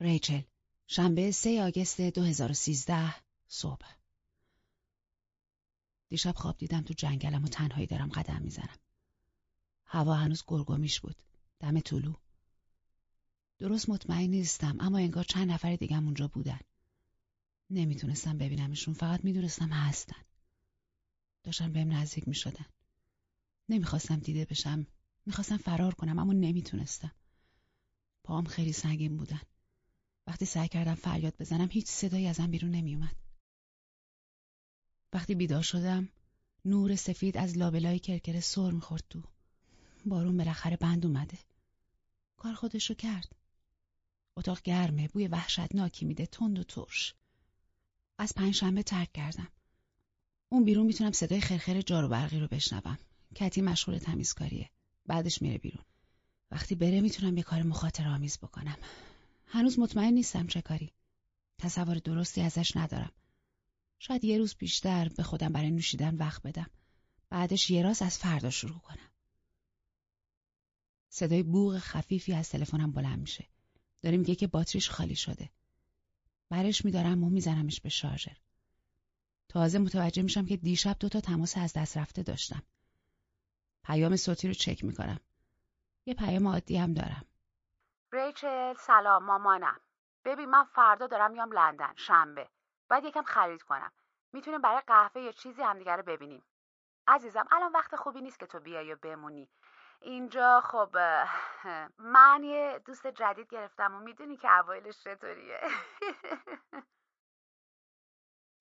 ریچل شنبه 3 آگست 2013 صبح دیشب خواب دیدم تو جنگلم و تنهایی دارم قدم می‌زنم. هوا هنوز گرگومیش بود. دم طلو. درست مطمئن نیستم اما انگار چند نفر دیگم اونجا بودن. نمی‌تونستم ببینمشون فقط می‌دونستم هستن. داشتن بهم نزدیک می‌شدن. نمی‌خواستم دیده بشم. می‌خواستم فرار کنم اما نمی‌تونستم. پام خیلی سنگین بودن. وقتی سعی کردم فریاد بزنم هیچ صدایی ازم بیرون نمیومد. وقتی بیدار شدم نور سفید از لابلای کرکره سر می‌خورد تو. بارون بالاخره بند اومده. کار خودشو کرد. اتاق گرمه بوی وحشتناکی میده تند و ترش. از پنجشنبه ترک کردم. اون بیرون می‌تونم صدای خرخر جارو برقی رو بشنوم. کتی مشغول تمیزکاریه. بعدش میره بیرون. وقتی بره می‌تونم یه کار مخاطر آمیز بکنم. هنوز مطمئن نیستم چه کاری. تصور درستی ازش ندارم. شاید یه روز بیشتر به خودم برای نوشیدن وقت بدم. بعدش یه راست از فردا شروع کنم. صدای بوغ خفیفی از تلفنم بلند میشه. داره میگه که باتریش خالی شده. برش میدارم و میزنمش به شارژر. تازه متوجه میشم که دیشب دوتا تماس از دست رفته داشتم. پیام صوتی رو چک می‌کنم. یه پیام عادی هم دارم. ریچل سلام مامانم. ببین من فردا دارم میام لندن شنبه. باید یکم خرید کنم. می‌تونیم برای قهوه یا چیزی همدیگه رو ببینیم. عزیزم الان وقت خوبی نیست که تو بیای و بمونی. اینجا خب من یه دوست جدید گرفتم و می‌دونی که اوایلش چطوریه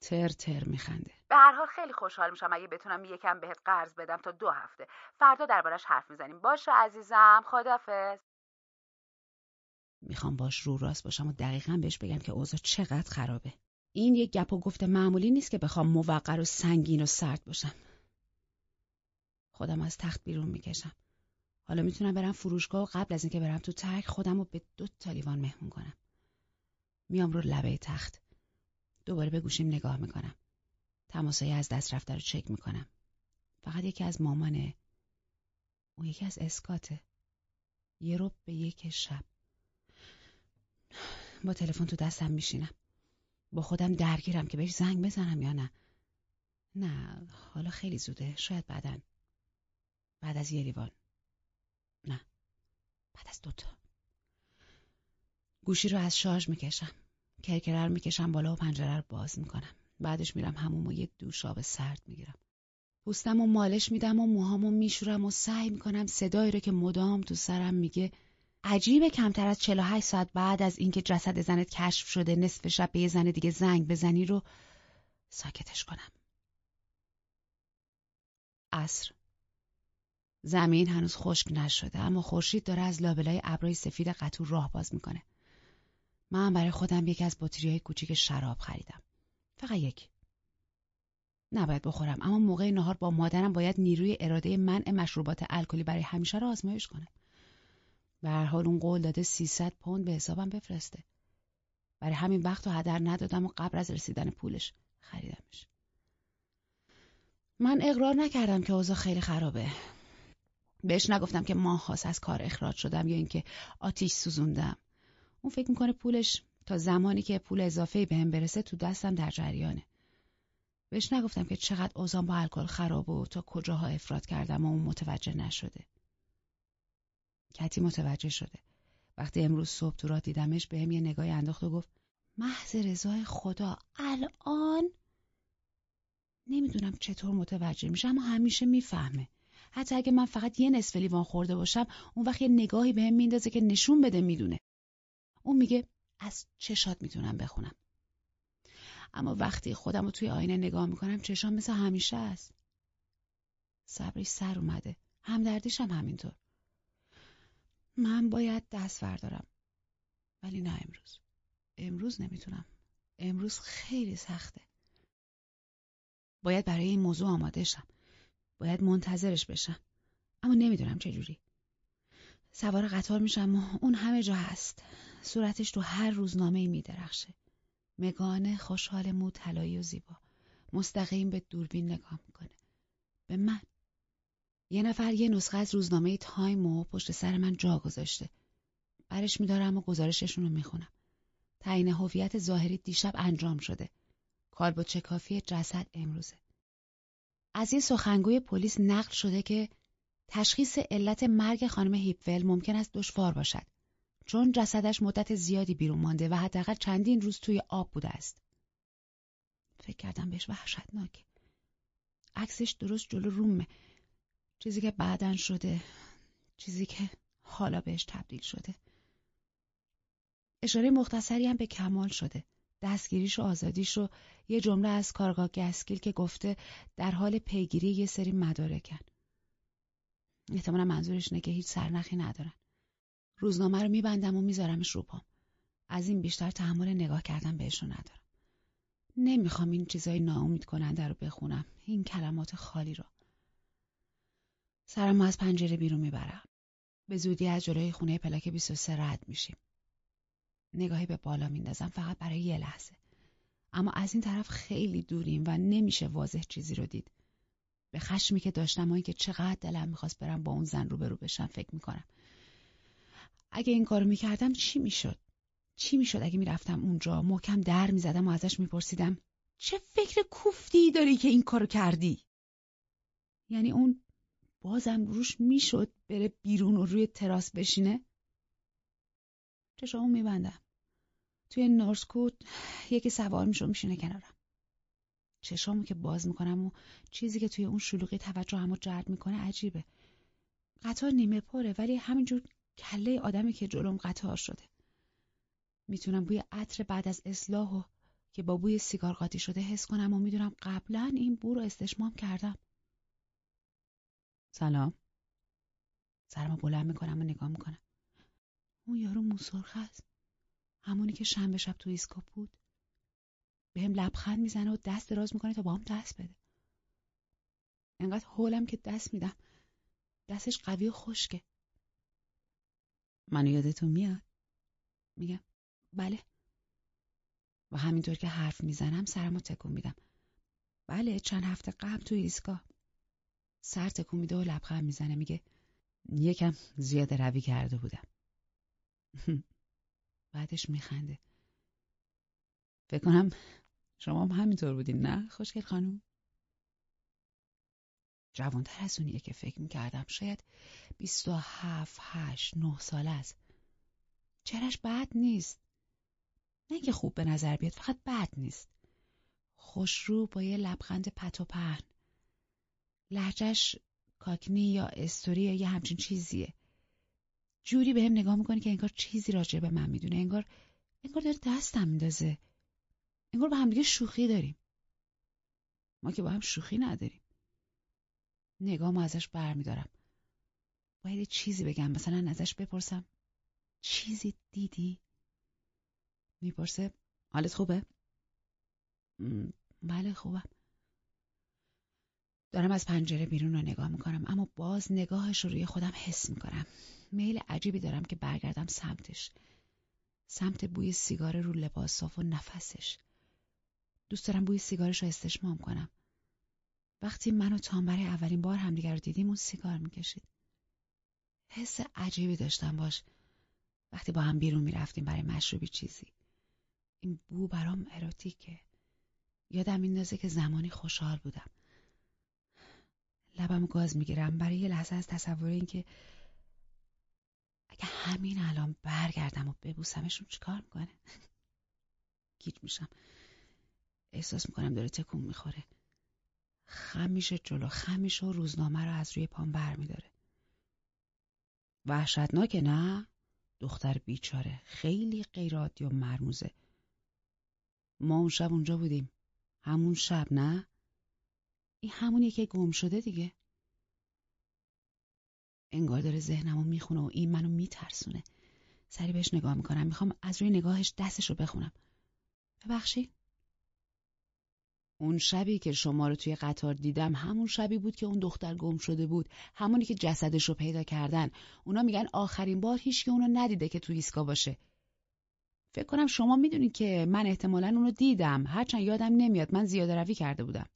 تر تر میخنده به هر حال خیلی خوشحال میشم اگه بتونم یکم بهت قرض بدم تا دو هفته فردا دربارش حرف می‌زنیم باشه عزیزم خدافز می‌خوام باش رو راست باشم و دقیقا بهش بگم که اوضاع چقدر خرابه این یک گپ و گفت معمولی نیست که بخوام موقر و سنگین و سرد باشم خودم از تخت بیرون می‌کشم حالا می‌تونم برم فروشگاه و قبل از اینکه برم تو ترک خودم رو به دو تا لیوان مهمون کنم. میام رو لبه تخت. دوباره به گوشیم نگاه می‌کنم. تماسایی از دست رفته رو چک می‌کنم. فقط یکی از مامانه. اون یکی از اسکاته. یه رو به یک شب. با تلفن تو دستم میشینم. با خودم درگیرم که بهش زنگ بزنم یا نه. نه حالا خیلی زوده. شاید بعدن. بعد از یه لیوان. نه بعد از دوتا گوشی رو از شارژ می‌کشم کرکره رو می‌کشم بالا و پنجره رو باز می‌کنم بعدش میرم هموم و یه دوش آب سرد می‌گیرم پوستم و مالش میدم و موهامو میشورم و سعی می‌کنم صدایی رو که مدام تو سرم میگه عجیبه کمتر از 48 ساعت بعد از اینکه جسد زنت کشف شده نصف شب به یه زن دیگه زنگ بزنی رو ساکتش کنم. عصر زمین هنوز خشک نشده اما خورشید داره از لابلای ابرای سفید قطور راه باز می‌کنه. من برای خودم یکی از های کوچیک شراب خریدم. فقط یک. نباید بخورم اما موقع نهار با مادرم باید نیروی اراده منع مشروبات الکلی برای همیشه را آزمایش کنم. به هر حال اون قول داده 300 پوند به حسابم بفرسته. برای همین وقت و هدر ندادم و قبل از رسیدن پولش خریدمش. من اقرار نکردم که اوضاع خیلی خرابه. بهش نگفتم که ماه هاست از کار اخراج شدم یا اینکه آتیش سوزوندم اون فکر می‌کنه پولش تا زمانی که پول اضافه به هم برسه تو دستم در جریانه بهش نگفتم که چقدر اوزان با الکل خراب و تا کجاها افراد کردم و اون متوجه نشده کتی متوجه شده. وقتی امروز صبح تو راه دیدمش به هم یه نگاهی انداخت و گفت محض رضای خدا الان؟ نمی‌دونم چطور متوجه میشه اما همیشه می‌فهمه. حتی اگه من فقط یه نصف لیوان خورده باشم اون وقت یه نگاهی بهم میندازه که نشون بده می‌دونه. اون میگه از چشات می‌تونم بخونم. اما وقتی خودم رو توی آینه نگاه می‌کنم چشام مثل همیشه است. صبری سر اومده. همدردیش هم همینطور. من باید دست بردارم. ولی نه امروز. امروز نمی‌تونم. امروز خیلی سخته. باید برای این موضوع آماده شم. باید منتظرش بشم. اما نمی‌دونم چجوری سوار قطار میشم و اون همه جا هست. صورتش تو هر روزنامه می درخشه مگانه خوشحال مو طلایی و زیبا. مستقیم به دوربین نگاه می‌کنه. به من. یه نفر یه نسخه از روزنامه تایم و پشت سر من جا گذاشته برش میدارم و گزارششون رو می‌خونم تعیین هویت ظاهری دیشب انجام شده. کالبدشکافی جسد امروزه. از یه سخنگوی پلیس نقل شده که تشخیص علت مرگ خانم هیپول ممکن است دشوار باشد چون جسدش مدت زیادی بیرون مانده و حداقل چندین روز توی آب بوده است. فکر کردم بهش وحشتناک. عکسش درست جلو رومه. چیزی که بعدن شده. چیزی که حالا بهش تبدیل شده. اشاره مختصری هم به کمال شده. دستگیریش و آزادیش رو یه جمله از کارگاه گسکیل که گفته در حال پیگیری یه سری مدارکن. احتمالا منظورش اینه که هیچ سرنخی ندارن. روزنامه رو میبندم و میذارمش رو پام. از این بیشتر تحمل نگاه کردن بهشون ندارم. نمی‌خوام این چیزای ناامید کننده رو بخونم. این کلمات خالی رو. سرمو از پنجره بیرون می‌برم. به زودی از جلوی خونه پلاک 23 رد میشیم. نگاهی به بالا میندازم فقط برای یه لحظه. اما از این طرف خیلی دوریم و نمیشه واضح چیزی رو دید. به خشمی که داشتم و که چقدر دلم می‌خواست برم با اون زن روبرو بشم فکر می‌کنم. اگه این کارو می‌کردم چی می‌شد؟ چی می‌شد اگه می‌رفتم اونجا محکم در می‌زدم و ازش میپرسیدم چه فکر کوفتی داری که این کارو کردی؟ یعنی اون بازم روش می‌شد بره بیرون و روی تراس بشینه؟ چشامو میبندم. توی نورسکوت یکی سوار میشه و میشینه کنارم. چشامو که باز می‌کنم و چیزی که توی اون شلوغی توجه همو جلب می‌کنه عجیبه. قطار نیمه پره ولی همینجور کله آدمی که جلوم قطار شده. می‌تونم بوی عطر بعد از اصلاح و که با بوی سیگار قاطی شده حس کنم و می‌دونم قبلا این بو رو استشمام کردم. سلام. سرمو بلند می‌کنم و نگاه می‌کنم. اون یارو موسرخ است. همونی که شنبه شب تو ایسکا بود. بهم لبخند می‌زنه و دست دراز می‌کنه تا با هم دست بده. انقدر حولم که دست میدم. دستش قوی و خشکه. منو یادتون میاد؟ میگم بله. و همینطور که حرف می‌زنم سرمو تکون میدم. بله چند هفته قبل تو ایسکا. سر تکون میده و لبخند می‌زنه میگه یکم زیاده روی کرده بودم. بعدش میخنده. فکر کنم شما هم همینطور بودین نه خوشگل خانم؟ جوانتر از اونیه که فکر می‌کردم شاید بیست و هفت هشت نه سال است چرش بد نیست نه که خوب به نظر بیاد فقط بد نیست خوشرو با یه لبخند پت و پهن لحجش کاکنی یا استوری یا یه همچین چیزیه. جوری به هم نگاه می‌کنه که انگار چیزی راجع به من می‌دونه. انگار انگار داره دستم میندازه. انگار با همدیگه شوخی داریم. ما که با هم شوخی نداریم. نگاهمو ازش برمیدارم. باید چیزی بگم. مثلا ازش بپرسم. چیزی دیدی؟ می‌پرسه. حالت خوبه؟ بله خوبم. دارم از پنجره بیرون رو نگاه می‌کنم اما باز نگاهش رو روی خودم حس می‌کنم. میل عجیبی دارم که برگردم سمتش. سمت بوی سیگار رو لباس صاف و نفسش. دوست دارم بوی سیگارش رو استشمام کنم. وقتی من و تام برای اولین بار همدیگر رو دیدیم اون سیگار می‌کشید. حس عجیبی داشتم باش. وقتی با هم بیرون می‌رفتیم برای مشروبی چیزی. این بو برام اروتیکه. یادم میندازه که زمانی خوشحال بودم. لبم گاز می‌گیرم. برای یه لحظه از تصور اینکه اگه همین الان برگردم و ببوسمشون چیکار می‌کنه؟ گیج میشم. احساس می‌کنم داره تکون می‌خوره. خم میشه جلو. خم میشه و روزنامه رو از روی پام بر میداره وحشتناکه نه؟ دختر بیچاره. خیلی غیرعادی و مرموزه. ما اون شب اونجا بودیم. همون شب نه؟ این همونیه که گم شده دیگه. انگار داره ذهنمو می‌خونه و این منو میترسونه. سری بهش نگاه می‌کنم می‌خوام از روی نگاهش دستش رو بخونم. ببخشید. اون شبی که شما رو توی قطار دیدم همون شبی بود که اون دختر گم شده بود. همونی که جسدش رو پیدا کردن. اونا میگن آخرین بار هیچ اونو ندیده که توی ایسکا باشه. فکر کنم شما می‌دونید که من احتمالا اونو دیدم. هرچند یادم نمیاد من زیاده روی کرده بودم.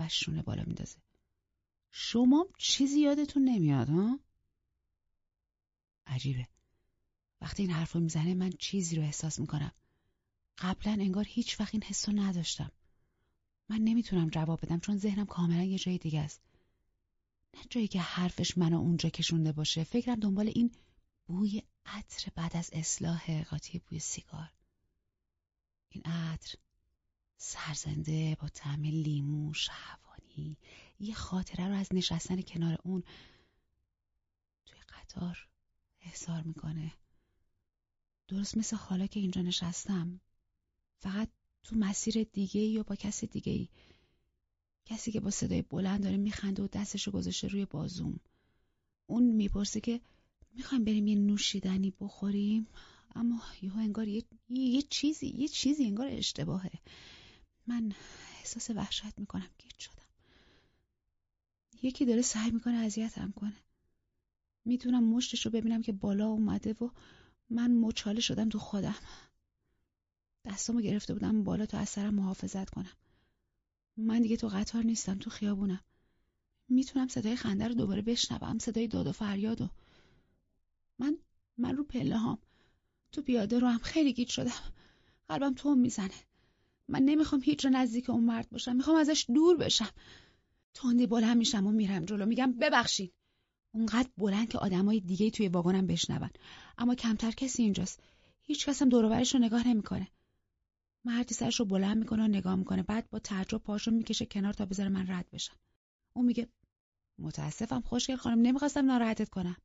و شونه بالا میندازه. شما چیزی یادتون نمیاد ها؟ عجیبه. وقتی این حرف رو می‌زنه من چیزی رو احساس می‌کنم. قبلا انگار هیچ وقت این حس رو نداشتم. من نمی‌تونم جواب بدم چون ذهنم کاملا یه جای دیگه است. نه جایی که حرفش منو اونجا کشونده باشه. فکرم دنبال این بوی عطر بعد از اصلاح قاطی بوی سیگار. این عطر سرزنده با طعم لیمو شهوانی. یه خاطره رو از نشستن کنار اون توی قطار احضار می‌کنه. درست مثل حالا که اینجا نشستم. فقط تو مسیر دیگه یا با کسی دیگه ای کسی که با صدای بلند داره میخنده و دستشو گذاشته روی بازوم. اون می‌پرسه که می‌خوایم بریم یه نوشیدنی بخوریم؟ اما یهو انگار یه،, یه چیزی یه چیزی انگار اشتباهه. من احساس وحشت می‌کنم گیت شدم. یکی داره سعی می‌کنه اذیتم کنه. می‌تونم مشتش رو ببینم که بالا اومده و من مچاله شدم تو خودم. دستامو گرفته بودم بالا تا از سرم محافظت کنم. من دیگه تو قطار نیستم تو خیابونم. می‌تونم صدای خنده رو دوباره بشنوم صدای داد و فریاد و من من رو پله هام. تو پیاده رو هم خیلی گیت شدم. قلبم تو می‌زنه. من نمی‌خوام هیچ نزدیک اون مرد باشم. می‌خوام ازش دور بشم. تندی بلند میشم و میرم جلو. میگم ببخشید. اونقدر بلند که آدمای دیگه توی واگنم بشنون. اما کمتر کسی اینجاست. هیچ دور رو نگاه نمی‌کنه. مردی سرش رو بلند می‌کنه و نگاه می‌کنه. بعد با تعجب پاشو می‌کشه کنار تا بذاره من رد بشم. اون میگه متاسفم خوشگل خانم نمی‌خواستم ناراحتت کنم.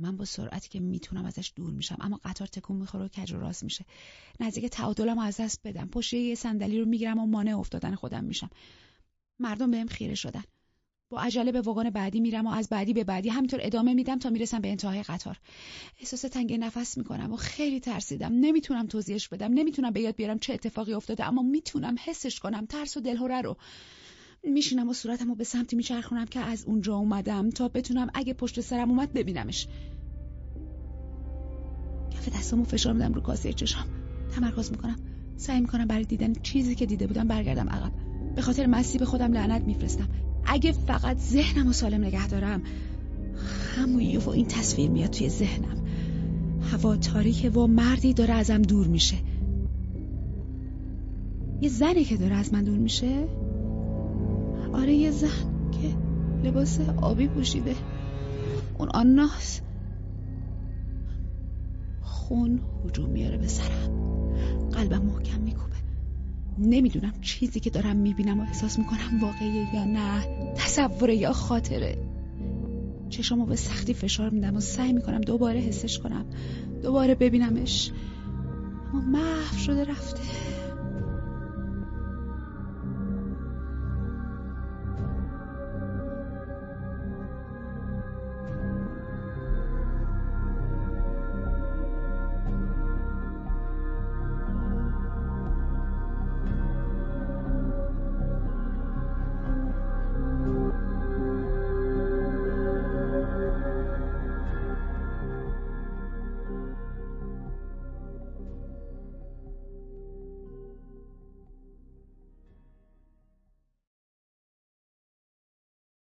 من با سرعتی که می‌تونم ازش دور میشم اما قطار تکون می‌خوره و کج و راست میشه. نزدیک تعادلم از دست بدم. پشت یه صندلی رو می‌گیرم و مانع افتادن خودم میشم. مردم بهم خیره شدن. با عجله به واگن بعدی میرم و از بعدی به بعدی همینطور ادامه میدم تا می‌رسم به انتهای قطار. احساس تنگ نفس می‌کنم و خیلی ترسیدم. نمی‌تونم توضیحش بدم. نمی‌تونم به یاد بیارم چه اتفاقی افتاده اما می‌تونم حسش کنم. ترس و دلهوره رو. میشینم و صورتم رو به سمتی میچرخونم که از اونجا اومدم تا بتونم اگه پشت سرم اومد ببینمش. کف دستامو فشار میدم رو کاسه چشام تمرکز می‌کنم. سعی می‌کنم برای دیدن چیزی که دیده بودم برگردم عقب. به خاطر مسی به خودم لعنت میفرستم. اگه فقط ذهنم و سالم نگه دارم همون و این تصویر میاد توی ذهنم. هوا تاریکه و مردی داره ازم دور میشه. یه زنی که داره از من دور میشه؟ آره یه زن که لباس آبی پوشیده. اون آناس خون هجوم میاره به سرم. قلبم محکم میکوبه. نمی‌دونم چیزی که دارم می‌بینم و احساس می‌کنم واقعیه یا نه. تصوره یا خاطره. چشمو به سختی فشار میدم و سعی می‌کنم دوباره حسش کنم. دوباره ببینمش. اما محو شده رفته.